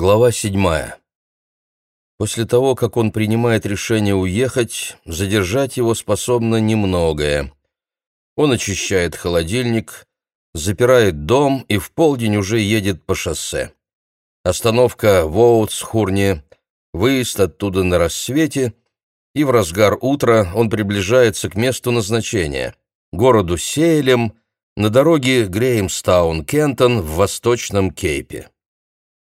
Глава седьмая. После того, как он принимает решение уехать, задержать его способно немногое. Он очищает холодильник, запирает дом и в полдень уже едет по шоссе. Остановка в Оутсхурне, выезд оттуда на рассвете, и в разгар утра он приближается к месту назначения, городу Сейлем, на дороге Греймстаун-Кентон в Восточном Кейпе.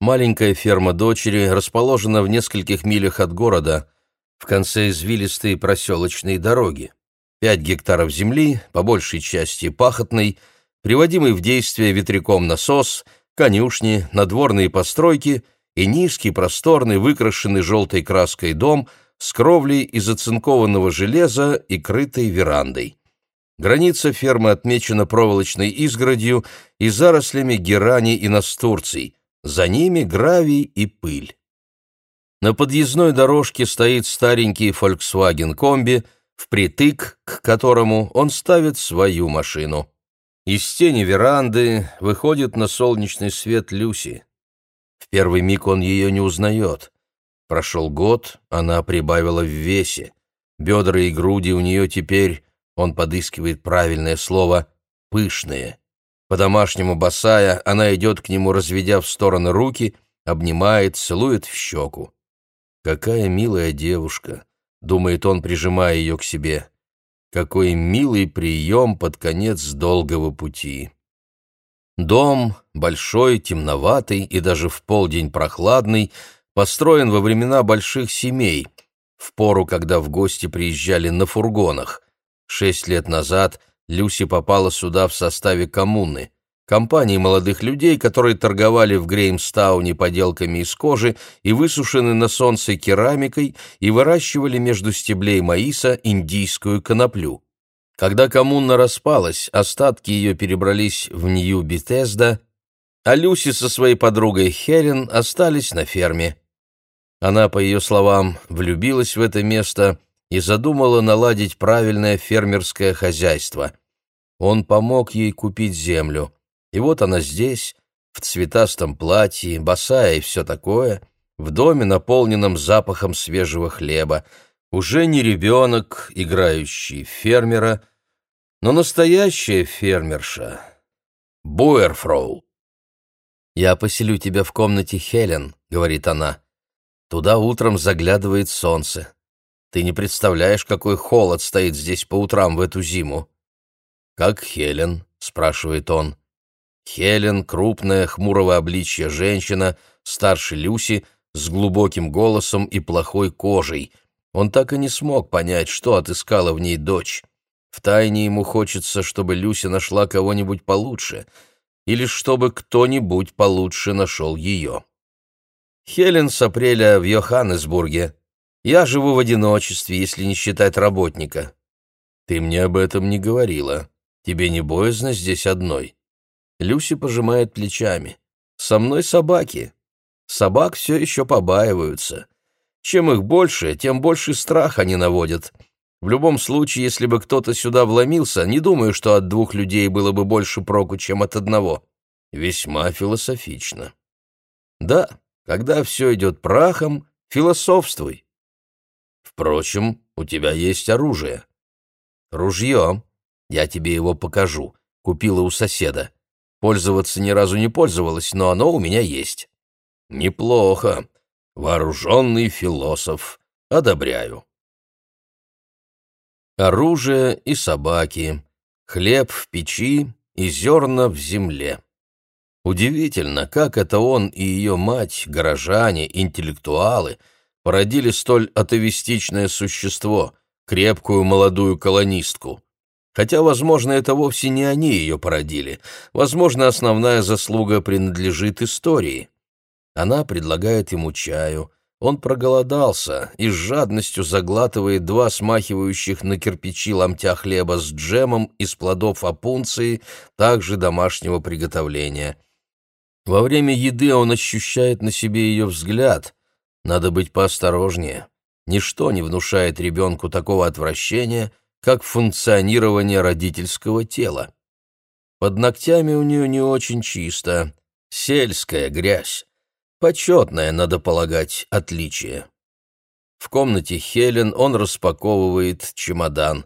Маленькая ферма дочери расположена в нескольких милях от города, в конце извилистой проселочной дороги. Пять гектаров земли, по большей части пахотной, приводимый в действие ветряком насос, конюшни, надворные постройки и низкий, просторный, выкрашенный желтой краской дом с кровлей из оцинкованного железа и крытой верандой. Граница фермы отмечена проволочной изгородью и зарослями герани и настурций, за ними гравий и пыль. На подъездной дорожке стоит старенький Volkswagen комби, впритык к которому он ставит свою машину. Из тени веранды выходит на солнечный свет Люси. В первый миг он ее не узнает. Прошел год, она прибавила в весе. Бедра и груди у нее теперь, он подыскивает правильное слово, пышные. По-домашнему босая, она идет к нему, разведя в стороны руки, обнимает, целует в щеку. «Какая милая девушка!» — думает он, прижимая ее к себе. «Какой милый прием под конец долгого пути!» Дом, большой, темноватый и даже в полдень прохладный, построен во времена больших семей, в пору, когда в гости приезжали на фургонах. Шесть лет назад Люси попала сюда в составе коммуны, компании молодых людей, которые торговали в Греймстауне поделками из кожи и высушены на солнце керамикой и выращивали между стеблей маиса индийскую коноплю. Когда коммуна распалась, остатки ее перебрались в Нью-Бетезда, а Люси со своей подругой Хелен остались на ферме. Она, по ее словам, влюбилась в это место и задумала наладить правильное фермерское хозяйство. Он помог ей купить землю. И вот она здесь, в цветастом платье, босая и все такое, в доме, наполненном запахом свежего хлеба, уже не ребенок, играющий фермера, но настоящая фермерша. Буэрфроу. «Я поселю тебя в комнате Хелен», — говорит она. «Туда утром заглядывает солнце. Ты не представляешь, какой холод стоит здесь по утрам в эту зиму. Как Хелен, спрашивает он. Хелен, крупная, хмурого обличья женщина, старше Люси, с глубоким голосом и плохой кожей. Он так и не смог понять, что отыскала в ней дочь. Втайне ему хочется, чтобы Люся нашла кого-нибудь получше, или чтобы кто-нибудь получше нашел ее. Хелен с апреля в Йоханнесбурге, я живу в одиночестве, если не считать работника. Ты мне об этом не говорила. Тебе не боязно здесь одной? Люси пожимает плечами. Со мной собаки. Собак все еще побаиваются. Чем их больше, тем больше страх они наводят. В любом случае, если бы кто-то сюда вломился, не думаю, что от двух людей было бы больше проку, чем от одного. Весьма философично. Да, когда все идет прахом, философствуй. Впрочем, у тебя есть оружие. Ружье. Я тебе его покажу. Купила у соседа. Пользоваться ни разу не пользовалась, но оно у меня есть. Неплохо. Вооруженный философ. Одобряю. Оружие и собаки, хлеб в печи и зерна в земле. Удивительно, как это он и ее мать, горожане, интеллектуалы — породили столь атовистичное существо, крепкую молодую колонистку. Хотя, возможно, это вовсе не они ее породили. Возможно, основная заслуга принадлежит истории. Она предлагает ему чаю. Он проголодался и с жадностью заглатывает два смахивающих на кирпичи ломтя хлеба с джемом из плодов опунции, также домашнего приготовления. Во время еды он ощущает на себе ее взгляд, надо быть поосторожнее. Ничто не внушает ребенку такого отвращения, как функционирование родительского тела. Под ногтями у нее не очень чисто, сельская грязь. Почетное, надо полагать, отличие. В комнате Хелен он распаковывает чемодан.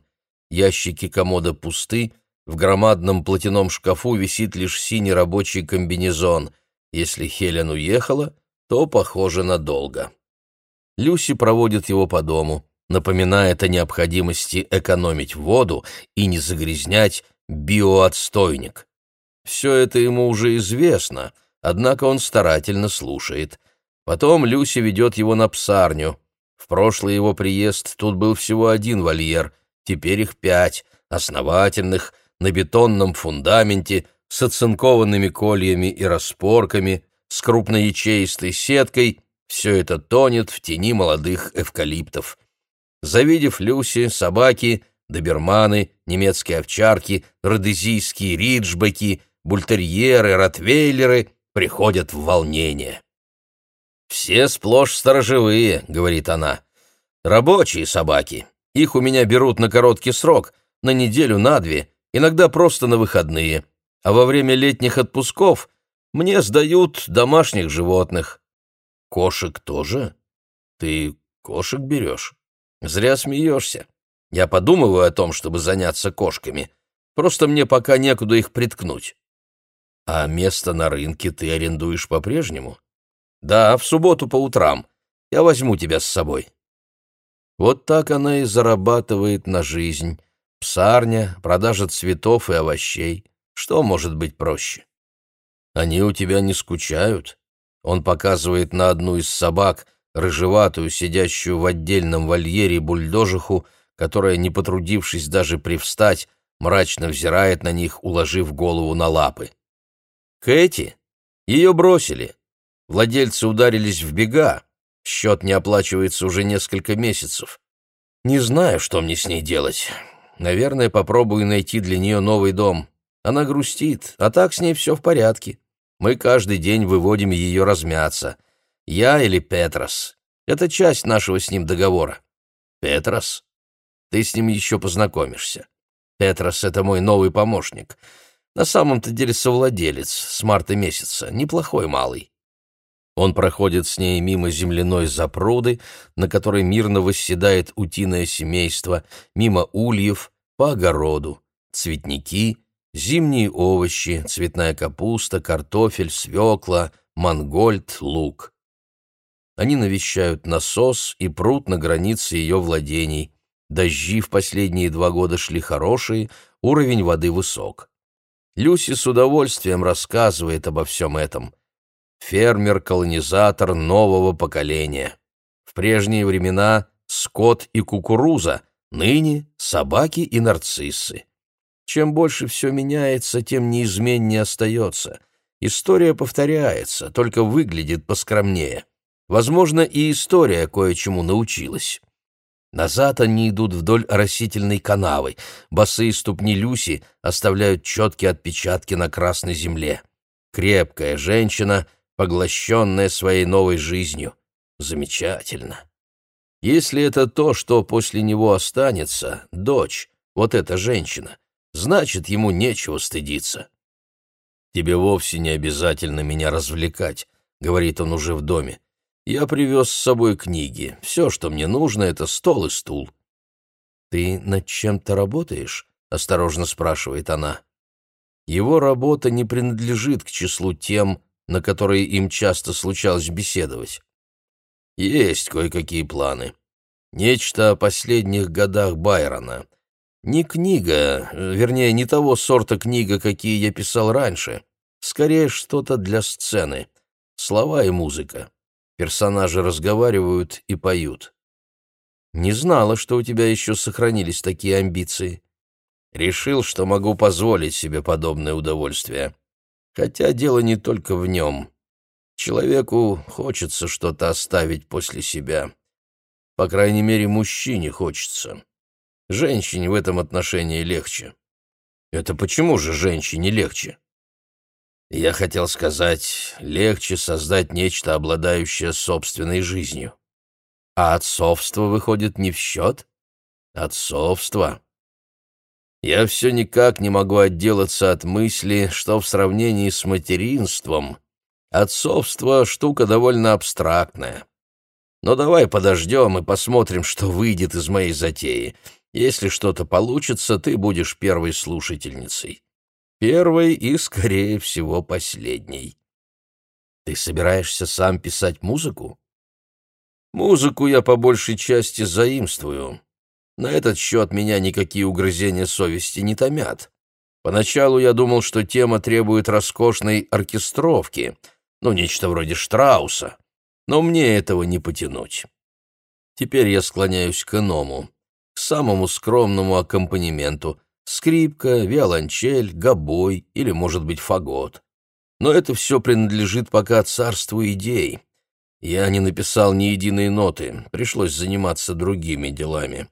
Ящики комода пусты, в громадном платяном шкафу висит лишь синий рабочий комбинезон. Если Хелен уехала, то похоже надолго. Люси проводит его по дому, напоминает о необходимости экономить воду и не загрязнять биоотстойник. Все это ему уже известно, однако он старательно слушает. Потом Люси ведет его на псарню. В прошлый его приезд тут был всего один вольер, теперь их пять, основательных, на бетонном фундаменте, с оцинкованными кольями и распорками, с крупноячеистой сеткой, все это тонет в тени молодых эвкалиптов. Завидев Люси, собаки, доберманы, немецкие овчарки, родезийские риджбеки, бультерьеры, ротвейлеры приходят в волнение. «Все сплошь сторожевые», — говорит она. «Рабочие собаки. Их у меня берут на короткий срок, на неделю, на две, иногда просто на выходные. А во время летних отпусков мне сдают домашних животных. Кошек тоже? Ты кошек берешь? Зря смеешься. Я подумываю о том, чтобы заняться кошками. Просто мне пока некуда их приткнуть. А место на рынке ты арендуешь по-прежнему? Да, в субботу по утрам. Я возьму тебя с собой. Вот так она и зарабатывает на жизнь. Псарня, продажа цветов и овощей. Что может быть проще? Они у тебя не скучают? Он показывает на одну из собак, рыжеватую, сидящую в отдельном вольере бульдожиху, которая, не потрудившись даже привстать, мрачно взирает на них, уложив голову на лапы. Кэти? Ее бросили. Владельцы ударились в бега. Счет не оплачивается уже несколько месяцев. Не знаю, что мне с ней делать. Наверное, попробую найти для нее новый дом. Она грустит, а так с ней все в порядке. Мы каждый день выводим ее размяться. Я или Петрос. Это часть нашего с ним договора. Петрос? Ты с ним еще познакомишься. Петрос — это мой новый помощник. На самом-то деле совладелец с марта месяца. Неплохой малый. Он проходит с ней мимо земляной запруды, на которой мирно восседает утиное семейство, мимо ульев, по огороду, цветники — Зимние овощи, цветная капуста, картофель, свекла, мангольд, лук. Они навещают насос и пруд на границе ее владений. Дожди в последние два года шли хорошие, уровень воды высок. Люси с удовольствием рассказывает обо всем этом. Фермер-колонизатор нового поколения. В прежние времена скот и кукуруза, ныне собаки и нарциссы. Чем больше все меняется, тем неизменнее остается. История повторяется, только выглядит поскромнее. Возможно, и история кое-чему научилась. Назад они идут вдоль растительной канавы. Босые ступни Люси оставляют четкие отпечатки на красной земле. Крепкая женщина, поглощенная своей новой жизнью. Замечательно. Если это то, что после него останется, дочь, вот эта женщина, значит, ему нечего стыдиться. «Тебе вовсе не обязательно меня развлекать», — говорит он уже в доме. «Я привез с собой книги. Все, что мне нужно, — это стол и стул». «Ты над чем-то работаешь?» — осторожно спрашивает она. Его работа не принадлежит к числу тем, на которые им часто случалось беседовать. Есть кое-какие планы. Нечто о последних годах Байрона — не книга, вернее, не того сорта книга, какие я писал раньше. Скорее, что-то для сцены. Слова и музыка. Персонажи разговаривают и поют. Не знала, что у тебя еще сохранились такие амбиции. Решил, что могу позволить себе подобное удовольствие. Хотя дело не только в нем. Человеку хочется что-то оставить после себя. По крайней мере, мужчине хочется. Женщине в этом отношении легче. Это почему же женщине легче? Я хотел сказать, легче создать нечто, обладающее собственной жизнью. А отцовство выходит не в счет? Отцовство. Я все никак не могу отделаться от мысли, что в сравнении с материнством Отцовство — штука довольно абстрактная. Но давай подождем и посмотрим, что выйдет из моей затеи. Если что-то получится, ты будешь первой слушательницей. Первой и, скорее всего, последней. Ты собираешься сам писать музыку? Музыку я по большей части заимствую. На этот счет меня никакие угрызения совести не томят. Поначалу я думал, что тема требует роскошной оркестровки, ну, нечто вроде Штрауса, но мне этого не потянуть. Теперь я склоняюсь к иному, самому скромному аккомпанементу — скрипка, виолончель, гобой или, может быть, фагот. Но это все принадлежит пока царству идей. Я не написал ни единой ноты, пришлось заниматься другими делами.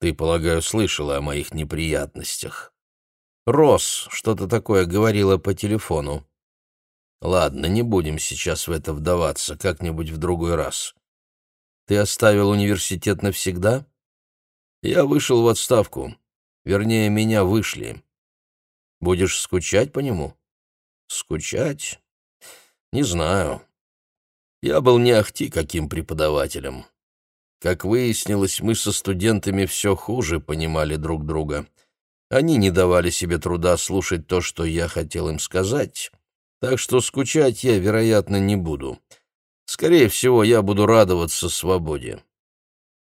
Ты, полагаю, слышала о моих неприятностях. Рос что-то такое говорила по телефону. Ладно, не будем сейчас в это вдаваться, как-нибудь в другой раз. Ты оставил университет навсегда? Я вышел в отставку. Вернее, меня вышли. Будешь скучать по нему? Скучать? Не знаю. Я был не ахти каким преподавателем. Как выяснилось, мы со студентами все хуже понимали друг друга. Они не давали себе труда слушать то, что я хотел им сказать, так что скучать я, вероятно, не буду. Скорее всего, я буду радоваться свободе.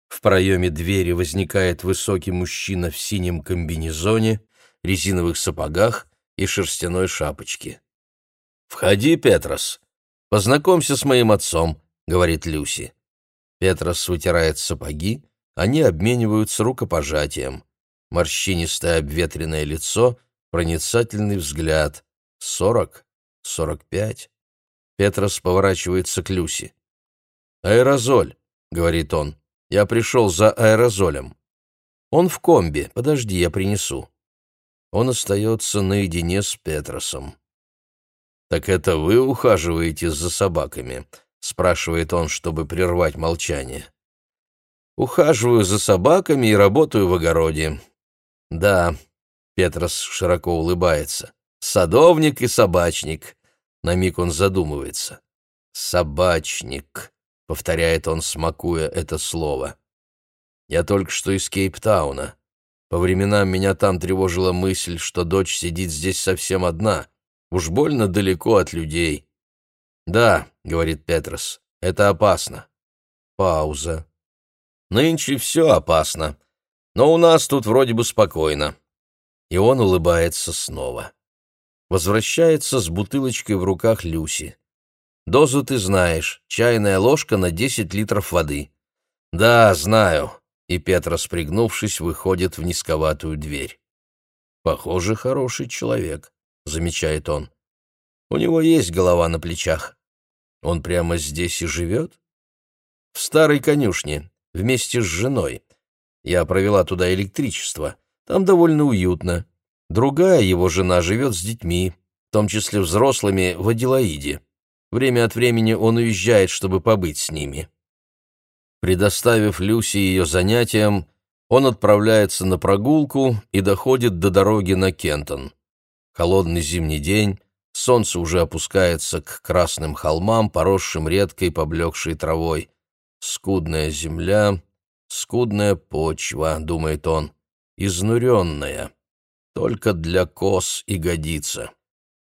В проеме двери возникает высокий мужчина в синем комбинезоне, резиновых сапогах и шерстяной шапочке. «Входи, Петрос. Познакомься с моим отцом», — говорит Люси. Петрос вытирает сапоги, они обмениваются рукопожатием морщинистое обветренное лицо, проницательный взгляд. Сорок? Сорок пять? Петрос поворачивается к Люси. «Аэрозоль», — говорит он. «Я пришел за аэрозолем». «Он в комбе. Подожди, я принесу». Он остается наедине с Петросом. «Так это вы ухаживаете за собаками?» — спрашивает он, чтобы прервать молчание. «Ухаживаю за собаками и работаю в огороде. Да, Петрос широко улыбается. Садовник и собачник. На миг он задумывается. Собачник, повторяет он, смакуя это слово. Я только что из Кейптауна. По временам меня там тревожила мысль, что дочь сидит здесь совсем одна. Уж больно далеко от людей. Да, говорит Петрос, это опасно. Пауза. Нынче все опасно. Но у нас тут вроде бы спокойно. И он улыбается снова. Возвращается с бутылочкой в руках Люси. Дозу ты знаешь, чайная ложка на 10 литров воды. Да, знаю. И Петра, спрягнувшись, выходит в низковатую дверь. Похоже, хороший человек, замечает он. У него есть голова на плечах. Он прямо здесь и живет? В старой конюшне, вместе с женой. Я провела туда электричество. Там довольно уютно. Другая его жена живет с детьми, в том числе взрослыми, в Аделаиде. Время от времени он уезжает, чтобы побыть с ними. Предоставив Люси ее занятиям, он отправляется на прогулку и доходит до дороги на Кентон. Холодный зимний день, солнце уже опускается к красным холмам, поросшим редкой поблекшей травой. Скудная земля, Скудная почва, думает он, изнуренная, только для коз и годится.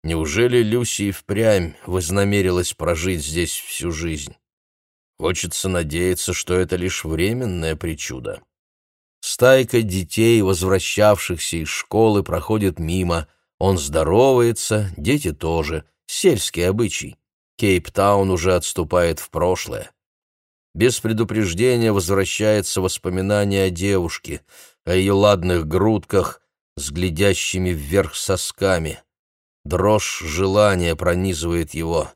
Неужели Люси впрямь вознамерилась прожить здесь всю жизнь? Хочется надеяться, что это лишь временная причуда. Стайка детей, возвращавшихся из школы, проходит мимо. Он здоровается, дети тоже. Сельский обычай. Кейптаун уже отступает в прошлое. Без предупреждения возвращается воспоминание о девушке, о ее ладных грудках с глядящими вверх сосками. Дрожь желания пронизывает его.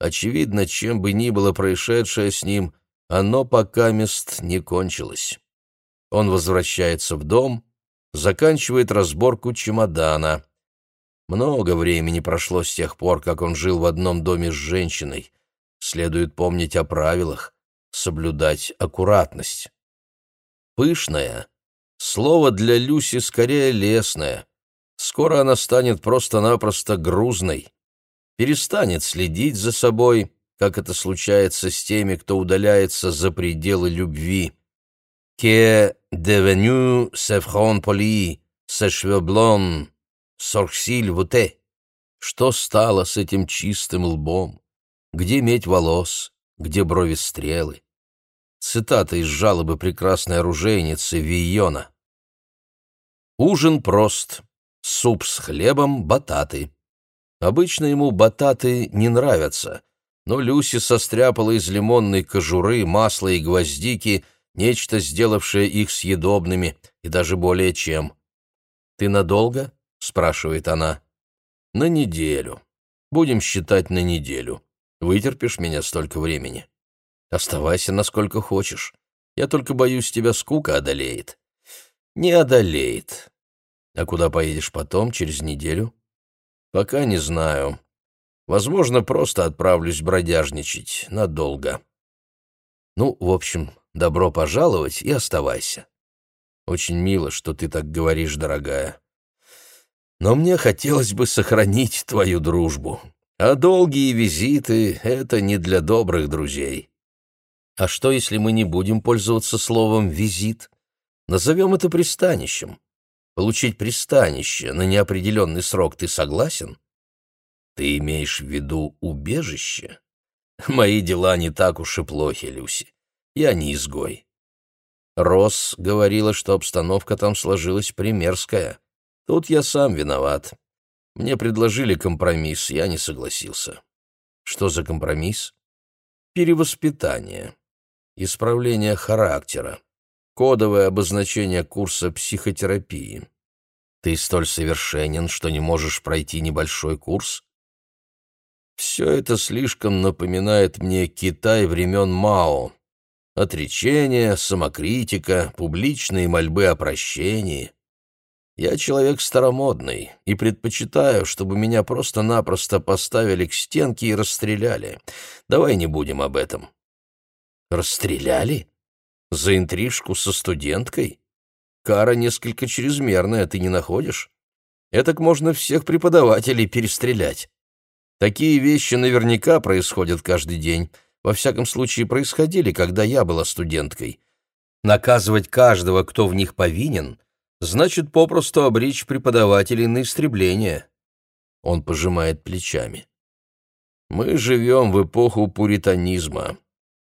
Очевидно, чем бы ни было происшедшее с ним, оно пока мест не кончилось. Он возвращается в дом, заканчивает разборку чемодана. Много времени прошло с тех пор, как он жил в одном доме с женщиной. Следует помнить о правилах соблюдать аккуратность. Пышная — слово для Люси скорее лесное. Скоро она станет просто-напросто грузной. перестанет следить за собой, как это случается с теми, кто удаляется за пределы любви. «Que devenu ce front poli, ce cheveux blonds, sorcil voûté?» Что стало с этим чистым лбом? Где медь волос? Где брови стрелы? Цитата из жалобы прекрасной оружейницы Вийона. Ужин прост. Суп с хлебом, бататы. Обычно ему бататы не нравятся, но Люси состряпала из лимонной кожуры, масла и гвоздики нечто, сделавшее их съедобными, и даже более чем. «Ты надолго?» — спрашивает она. «На неделю. Будем считать на неделю. Вытерпишь меня столько времени?» Оставайся насколько хочешь. Я только боюсь, тебя скука одолеет. Не одолеет. А куда поедешь потом, через неделю? Пока не знаю. Возможно, просто отправлюсь бродяжничать. Надолго. Ну, в общем, добро пожаловать и оставайся. Очень мило, что ты так говоришь, дорогая. Но мне хотелось бы сохранить твою дружбу. А долгие визиты — это не для добрых друзей. А что, если мы не будем пользоваться словом «визит»? Назовем это пристанищем. Получить пристанище на неопределенный срок ты согласен? Ты имеешь в виду убежище? Мои дела не так уж и плохи, Люси. Я не изгой. Росс говорила, что обстановка там сложилась примерская. Тут я сам виноват. Мне предложили компромисс, я не согласился. Что за компромисс? Перевоспитание исправление характера, кодовое обозначение курса психотерапии. Ты столь совершенен, что не можешь пройти небольшой курс? Все это слишком напоминает мне Китай времен Мао. Отречение, самокритика, публичные мольбы о прощении. Я человек старомодный и предпочитаю, чтобы меня просто-напросто поставили к стенке и расстреляли. Давай не будем об этом. Расстреляли? За интрижку со студенткой? Кара несколько чрезмерная, ты не находишь? Этак можно всех преподавателей перестрелять. Такие вещи наверняка происходят каждый день. Во всяком случае, происходили, когда я была студенткой. Наказывать каждого, кто в них повинен, значит попросту обречь преподавателей на истребление. Он пожимает плечами. Мы живем в эпоху пуританизма.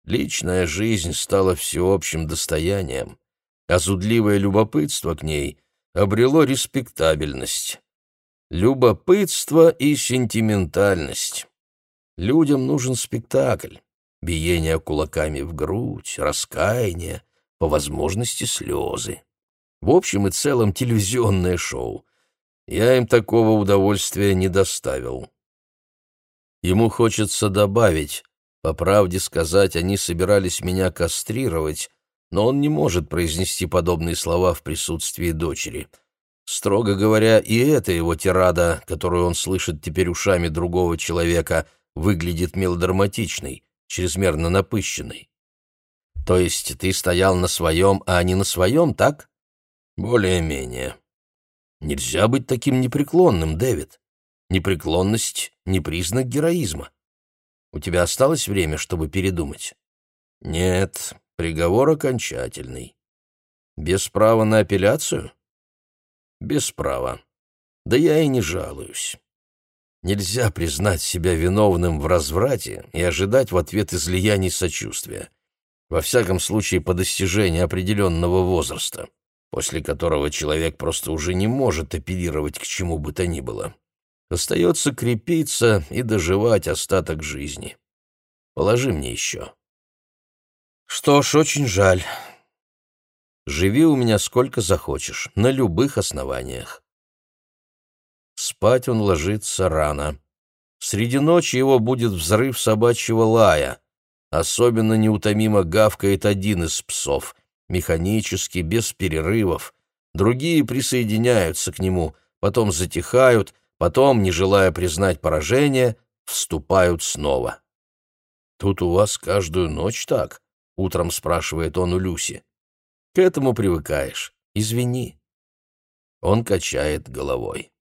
Личная жизнь стала всеобщим достоянием, а зудливое любопытство к ней обрело респектабельность. Любопытство и сентиментальность. Людям нужен спектакль, биение кулаками в грудь, раскаяние, по возможности слезы. В общем и целом телевизионное шоу. Я им такого удовольствия не доставил. Ему хочется добавить по правде сказать, они собирались меня кастрировать, но он не может произнести подобные слова в присутствии дочери. Строго говоря, и эта его тирада, которую он слышит теперь ушами другого человека, выглядит мелодраматичной, чрезмерно напыщенной. То есть ты стоял на своем, а не на своем, так? Более-менее. Нельзя быть таким непреклонным, Дэвид. Непреклонность — не признак героизма. Тебя осталось время, чтобы передумать? Нет, приговор окончательный. Без права на апелляцию? Без права. Да я и не жалуюсь. Нельзя признать себя виновным в разврате и ожидать в ответ излияний сочувствия. Во всяком случае, по достижении определенного возраста, после которого человек просто уже не может апеллировать к чему бы то ни было. Остается крепиться и доживать остаток жизни. Положи мне еще. Что ж, очень жаль. Живи у меня сколько захочешь, на любых основаниях. Спать он ложится рано. Среди ночи его будет взрыв собачьего лая. Особенно неутомимо гавкает один из псов, механически, без перерывов. Другие присоединяются к нему, потом затихают, потом, не желая признать поражение, вступают снова. «Тут у вас каждую ночь так?» — утром спрашивает он у Люси. «К этому привыкаешь. Извини». Он качает головой.